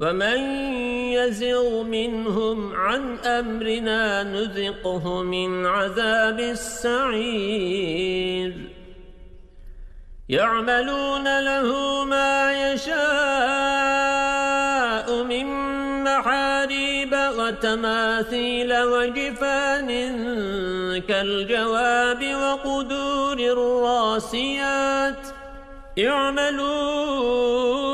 ومن يزغ منهم عن أمرنا نذقه من عذاب السعير يعملون له ما يشاء من محاريب وتماثيل وجفان كالجواب وقدور الراسيات اعملوا آل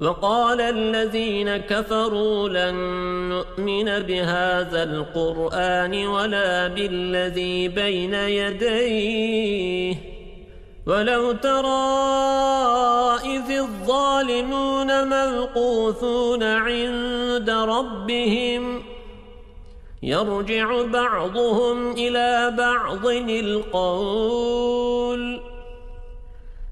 وقال الذين كفروا لن نؤمن بهذا القرآن ولا بالذي بين يديه. ولو ترى إذ الظالمون موقوثون عند ربهم يرجع بعضهم إلى بعض القول.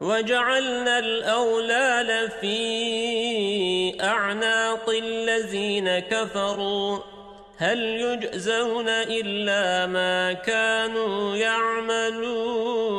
وجعلنا الأولال في أعناق الذين كفروا. هل يجزون إلا ما كانوا يعملون؟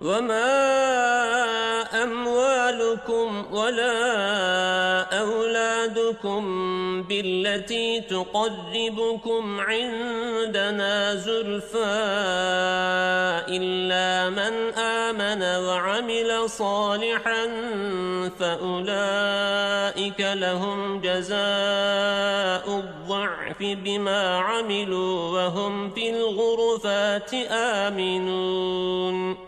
وما أموالكم ولا أولادكم بالتي تقربكم عندنا زلفا إلا من آمن وعمل صالحا فأولئك لهم جزاء الضعف بما عملوا وهم في الغرفات آمنون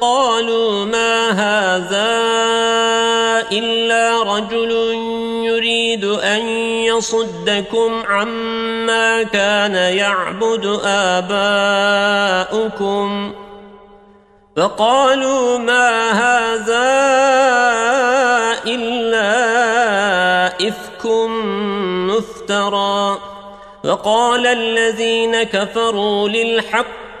قَالُوا مَا هَذَا إِلَّا رَجُلٌ يُرِيدُ أَن يَصُدَّكُمْ عَمَّا كَانَ يَعْبُدُ آبَاؤُكُمْ فَقَالُوا مَا هَذَا إِلَّا إِفْكٌ مُفْتَرًى وقال الذين كفروا للحق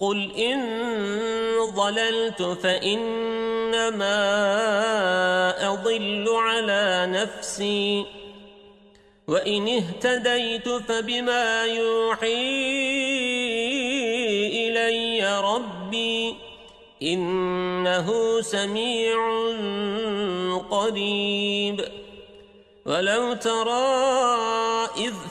قل إن ضللت فإنما أضل على نفسي. وإن اهتديت فبما يوحي إلي ربي إنه سميع قريب. ولو ترى